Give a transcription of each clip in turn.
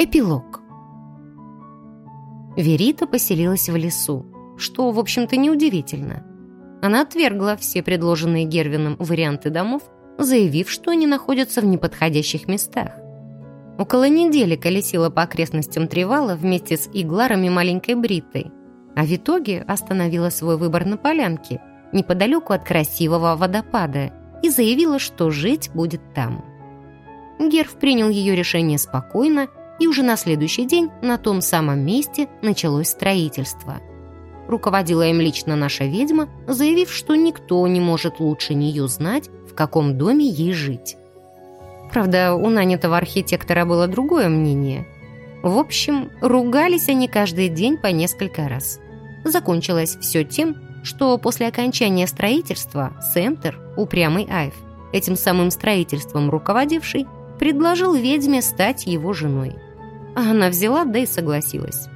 Эпилог. Верита поселилась в лесу, что, в общем-то, неудивительно. Она отвергла все предложенные Гервином варианты домов, заявив, что они находятся в неподходящих местах. Около недели колесила по окрестностям Тревала вместе с Игларом и маленькой Бритой, а в итоге остановила свой выбор на полянке, неподалеку от красивого водопада, и заявила, что жить будет там. Герф принял ее решение спокойно, и уже на следующий день на том самом месте началось строительство. Руководила им лично наша ведьма, заявив, что никто не может лучше нее знать, в каком доме ей жить. Правда, у нанятого архитектора было другое мнение. В общем, ругались они каждый день по несколько раз. Закончилось все тем, что после окончания строительства Сентер, упрямый Айв, этим самым строительством руководивший, предложил ведьме стать его женой. А она взяла, да и согласилась.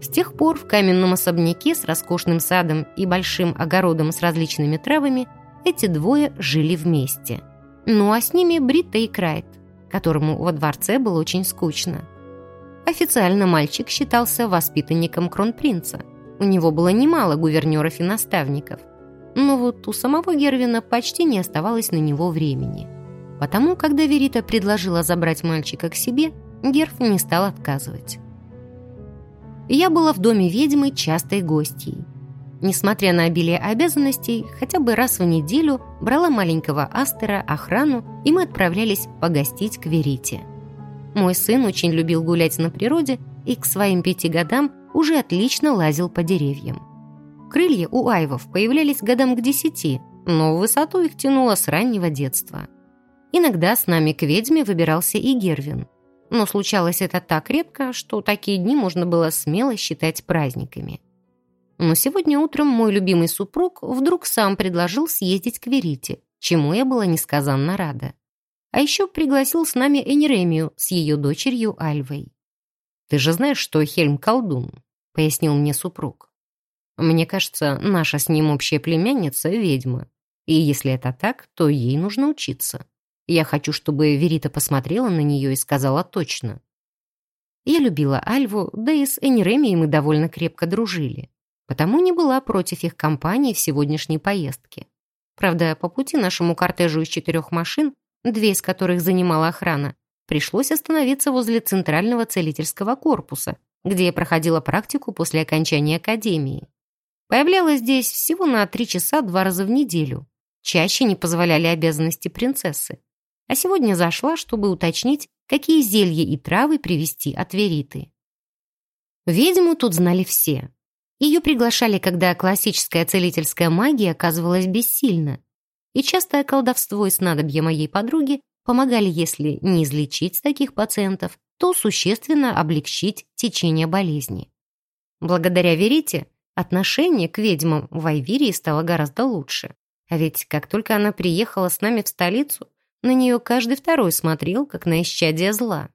С тех пор в каменном особняке с роскошным садом и большим огородом с различными травами эти двое жили вместе. Ну а с ними Бритта и Крайт, которому во дворце было очень скучно. Официально мальчик считался воспитанником кронпринца. У него было немало гувернеров и наставников. Но вот у самого Гервина почти не оставалось на него времени – Потому, когда Верита предложила забрать мальчика к себе, Герф не стал отказывать. Я была в доме ведьмы частой гостьей. Несмотря на обилие обязанностей, хотя бы раз в неделю брала маленького Астера охрану, и мы отправлялись погостить к Верите. Мой сын очень любил гулять на природе и к своим пяти годам уже отлично лазил по деревьям. Крылья у айвов появлялись годам к десяти, но в высоту их тянуло с раннего детства – Иногда с нами к ведьме выбирался и Гервин. Но случалось это так редко, что такие дни можно было смело считать праздниками. Но сегодня утром мой любимый супруг вдруг сам предложил съездить к Верите, чему я была несказанно рада. А еще пригласил с нами Энеремию с ее дочерью Альвой. «Ты же знаешь, что Хельм колдун», — пояснил мне супруг. «Мне кажется, наша с ним общая племянница — ведьма. И если это так, то ей нужно учиться». Я хочу, чтобы Верита посмотрела на нее и сказала точно. Я любила Альву, да и с Энеремией мы довольно крепко дружили, потому не была против их компании в сегодняшней поездке. Правда, по пути нашему кортежу из четырех машин, две из которых занимала охрана, пришлось остановиться возле центрального целительского корпуса, где я проходила практику после окончания академии. Появлялась здесь всего на три часа два раза в неделю. Чаще не позволяли обязанности принцессы а сегодня зашла, чтобы уточнить, какие зелья и травы привезти от Вериты. Ведьму тут знали все. Ее приглашали, когда классическая целительская магия оказывалась бессильна, и частое колдовство и снадобья моей подруги помогали, если не излечить таких пациентов, то существенно облегчить течение болезни. Благодаря Верите отношение к ведьмам в Айвирии стало гораздо лучше. А ведь как только она приехала с нами в столицу, на нее каждый второй смотрел, как на исчадие зла.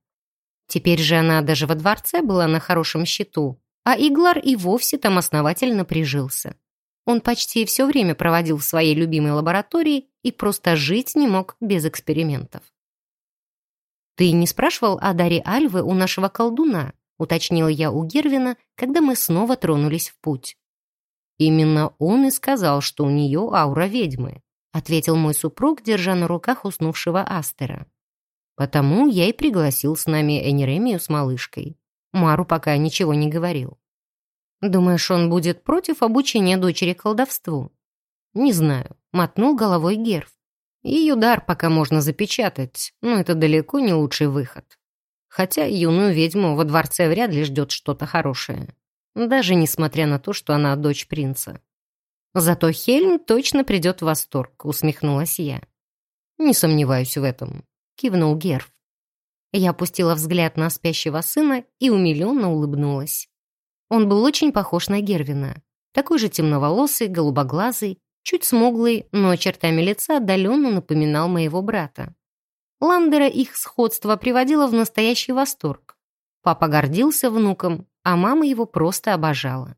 Теперь же она даже во дворце была на хорошем счету, а Иглар и вовсе там основательно прижился. Он почти все время проводил в своей любимой лаборатории и просто жить не мог без экспериментов. «Ты не спрашивал о даре Альвы у нашего колдуна?» уточнила я у Гервина, когда мы снова тронулись в путь. Именно он и сказал, что у нее аура ведьмы ответил мой супруг, держа на руках уснувшего Астера. Потому я и пригласил с нами Энеремию с малышкой. Мару пока ничего не говорил. Думаешь, он будет против обучения дочери колдовству? Не знаю, мотнул головой Герф. Ее дар пока можно запечатать, но это далеко не лучший выход. Хотя юную ведьму во дворце вряд ли ждет что-то хорошее. Даже несмотря на то, что она дочь принца. Зато Хельм точно придет в восторг, усмехнулась я. Не сомневаюсь в этом, кивнул Герф. Я опустила взгляд на спящего сына и умиленно улыбнулась. Он был очень похож на Гервина. Такой же темноволосый, голубоглазый, чуть смуглый, но чертами лица отдаленно напоминал моего брата. Ландера их сходство приводило в настоящий восторг. Папа гордился внуком, а мама его просто обожала.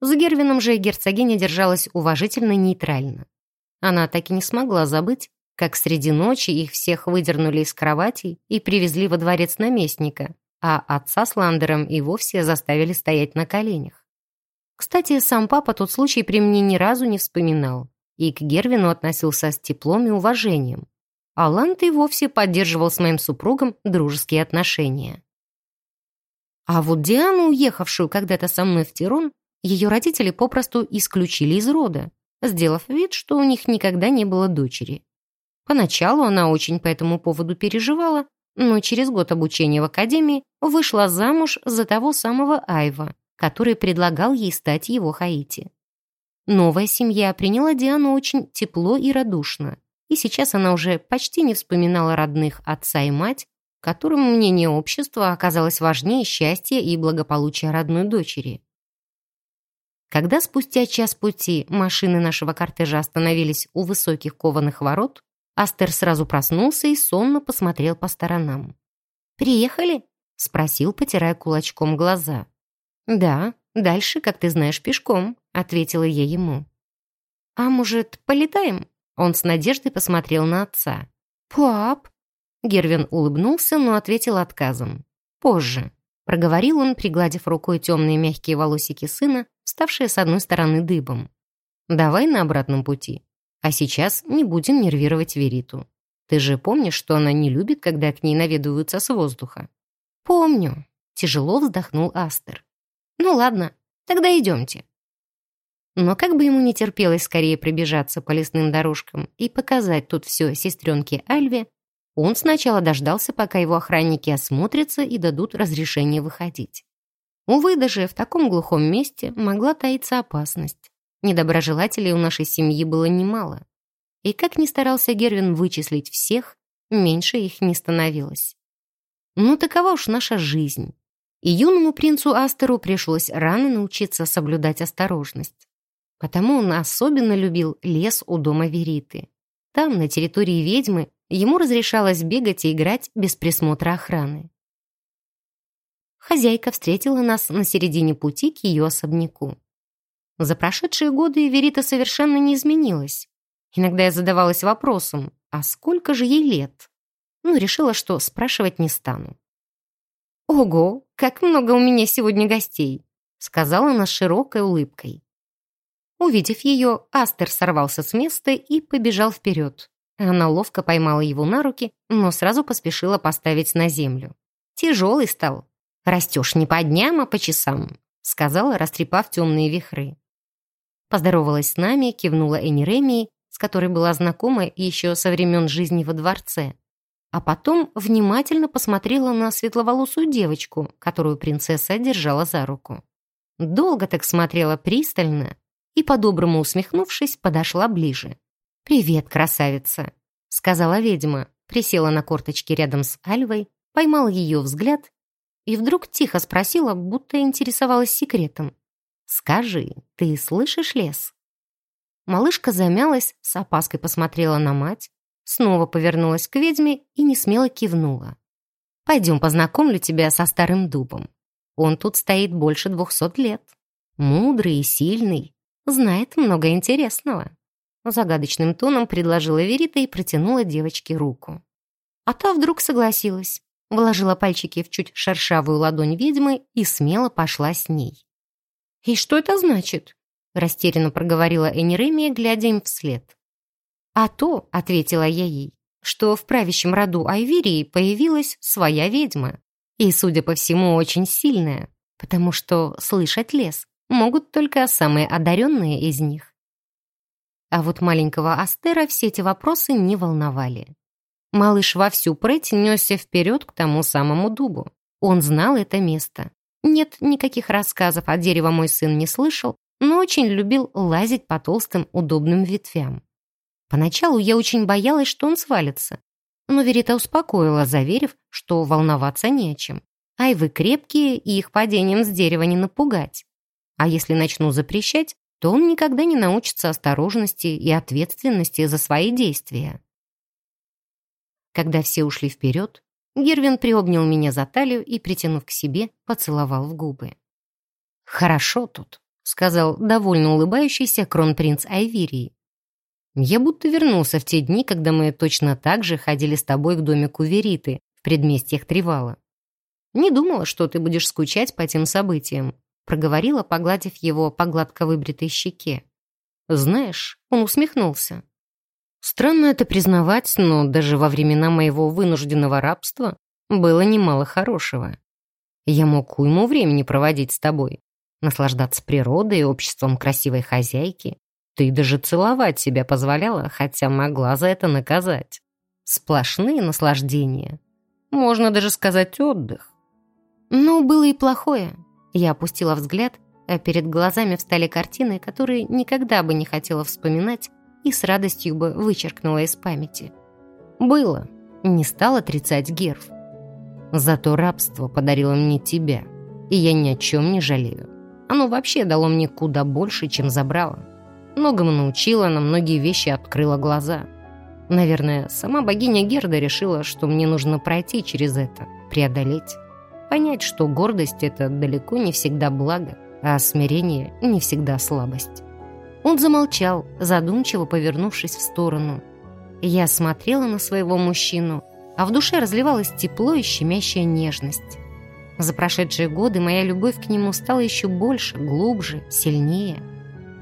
За Гервином же герцогиня держалась уважительно нейтрально. Она так и не смогла забыть, как среди ночи их всех выдернули из кроватей и привезли во дворец наместника, а отца с Ландером и вовсе заставили стоять на коленях. Кстати, сам папа тот случай при мне ни разу не вспоминал и к Гервину относился с теплом и уважением. А Ланд и вовсе поддерживал с моим супругом дружеские отношения. А вот Диану, уехавшую когда-то со мной в Тирон, ее родители попросту исключили из рода, сделав вид, что у них никогда не было дочери. Поначалу она очень по этому поводу переживала, но через год обучения в академии вышла замуж за того самого Айва, который предлагал ей стать его Хаити. Новая семья приняла Диану очень тепло и радушно, и сейчас она уже почти не вспоминала родных отца и мать, которым мнение общества оказалось важнее счастья и благополучия родной дочери. Когда спустя час пути машины нашего кортежа остановились у высоких кованых ворот, Астер сразу проснулся и сонно посмотрел по сторонам. «Приехали?» — спросил, потирая кулачком глаза. «Да, дальше, как ты знаешь, пешком», — ответила я ему. «А может, полетаем?» Он с надеждой посмотрел на отца. «Пап!» Гервин улыбнулся, но ответил отказом. «Позже», — проговорил он, пригладив рукой темные мягкие волосики сына, ставшие с одной стороны дыбом. «Давай на обратном пути. А сейчас не будем нервировать Вериту. Ты же помнишь, что она не любит, когда к ней наведываются с воздуха?» «Помню», — тяжело вздохнул Астер. «Ну ладно, тогда идемте». Но как бы ему не терпелось скорее пробежаться по лесным дорожкам и показать тут все сестренке Альве, он сначала дождался, пока его охранники осмотрятся и дадут разрешение выходить. Увы, даже в таком глухом месте могла таиться опасность. Недоброжелателей у нашей семьи было немало. И как ни старался Гервин вычислить всех, меньше их не становилось. Ну, такова уж наша жизнь. И юному принцу Астеру пришлось рано научиться соблюдать осторожность. Потому он особенно любил лес у дома Вериты. Там, на территории ведьмы, ему разрешалось бегать и играть без присмотра охраны. Хозяйка встретила нас на середине пути к ее особняку. За прошедшие годы Верита совершенно не изменилась. Иногда я задавалась вопросом, а сколько же ей лет? Ну, решила, что спрашивать не стану. «Ого, как много у меня сегодня гостей!» сказала она широкой улыбкой. Увидев ее, Астер сорвался с места и побежал вперед. Она ловко поймала его на руки, но сразу поспешила поставить на землю. Тяжелый стал. «Растешь не по дням, а по часам», сказала, растрепав темные вихры. Поздоровалась с нами, кивнула Энни с которой была знакома еще со времен жизни во дворце. А потом внимательно посмотрела на светловолосую девочку, которую принцесса держала за руку. Долго так смотрела пристально и, по-доброму усмехнувшись, подошла ближе. «Привет, красавица!» — сказала ведьма, присела на корточки рядом с Альвой, поймала ее взгляд и вдруг тихо спросила, будто интересовалась секретом. «Скажи, ты слышишь лес?» Малышка замялась, с опаской посмотрела на мать, снова повернулась к ведьме и несмело кивнула. «Пойдем познакомлю тебя со старым дубом. Он тут стоит больше двухсот лет. Мудрый и сильный, знает много интересного». Загадочным тоном предложила Верита и протянула девочке руку. А та вдруг согласилась, вложила пальчики в чуть шершавую ладонь ведьмы и смело пошла с ней. «И что это значит?» — растерянно проговорила Энеремия, глядя им вслед. «А то», — ответила я ей, «что в правящем роду Айвирии появилась своя ведьма, и, судя по всему, очень сильная, потому что слышать лес могут только самые одаренные из них». А вот маленького Астера все эти вопросы не волновали. Малыш во всю прыть несся вперед к тому самому дубу. Он знал это место, нет, никаких рассказов о дерево мой сын не слышал, но очень любил лазить по толстым удобным ветвям. Поначалу я очень боялась, что он свалится. Но Верита успокоила, заверив, что волноваться не о чем. Айвы крепкие, и их падением с дерева не напугать. А если начну запрещать, то он никогда не научится осторожности и ответственности за свои действия. Когда все ушли вперед, Гервин приобнял меня за талию и, притянув к себе, поцеловал в губы. «Хорошо тут», — сказал довольно улыбающийся кронпринц Айвирии. «Я будто вернулся в те дни, когда мы точно так же ходили с тобой к домику Вериты в предместьях Тривала. Не думала, что ты будешь скучать по тем событиям», проговорила, погладив его по гладко выбритой щеке. «Знаешь», — он усмехнулся. «Странно это признавать, но даже во времена моего вынужденного рабства было немало хорошего. Я мог уйму времени проводить с тобой, наслаждаться природой и обществом красивой хозяйки. Ты даже целовать себя позволяла, хотя могла за это наказать. Сплошные наслаждения. Можно даже сказать отдых. Но было и плохое. Я опустила взгляд, а перед глазами встали картины, которые никогда бы не хотела вспоминать и с радостью бы вычеркнула из памяти. Было. Не стал отрицать Герф. Зато рабство подарило мне тебя, и я ни о чем не жалею. Оно вообще дало мне куда больше, чем забрало. Многому научило, на многие вещи открыло глаза. Наверное, сама богиня Герда решила, что мне нужно пройти через это, преодолеть. Понять, что гордость — это далеко не всегда благо, а смирение — не всегда слабость. Он замолчал, задумчиво повернувшись в сторону. Я смотрела на своего мужчину — а в душе разливалось тепло и щемящая нежность. За прошедшие годы моя любовь к нему стала еще больше, глубже, сильнее.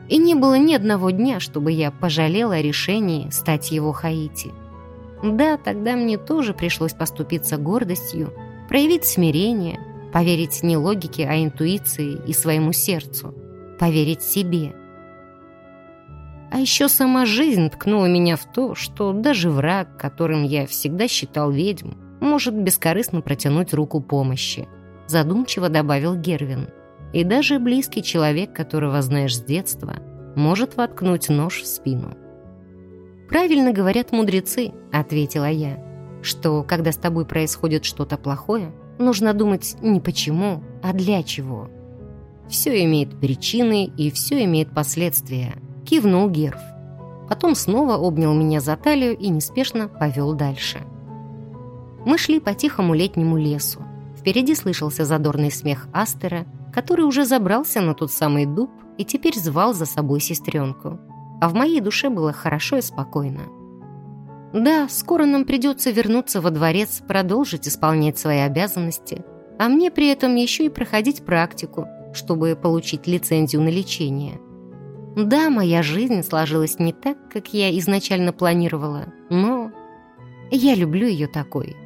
И не было ни одного дня, чтобы я пожалела о решении стать его Хаити. Да, тогда мне тоже пришлось поступиться гордостью, проявить смирение, поверить не логике, а интуиции и своему сердцу, поверить себе – а еще сама жизнь ткнула меня в то, что даже враг, которым я всегда считал ведьм, может бескорыстно протянуть руку помощи. Задумчиво добавил Гервин. И даже близкий человек, которого знаешь с детства, может воткнуть нож в спину. «Правильно говорят мудрецы», — ответила я, «что, когда с тобой происходит что-то плохое, нужно думать не почему, а для чего. Все имеет причины и все имеет последствия» кивнул Герф. Потом снова обнял меня за талию и неспешно повел дальше. Мы шли по тихому летнему лесу. Впереди слышался задорный смех Астера, который уже забрался на тот самый дуб и теперь звал за собой сестренку. А в моей душе было хорошо и спокойно. Да, скоро нам придется вернуться во дворец, продолжить исполнять свои обязанности, а мне при этом еще и проходить практику, чтобы получить лицензию на лечение – да, моя жизнь сложилась не так, как я изначально планировала, но я люблю ее такой.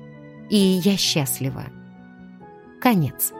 И я счастлива. Конец.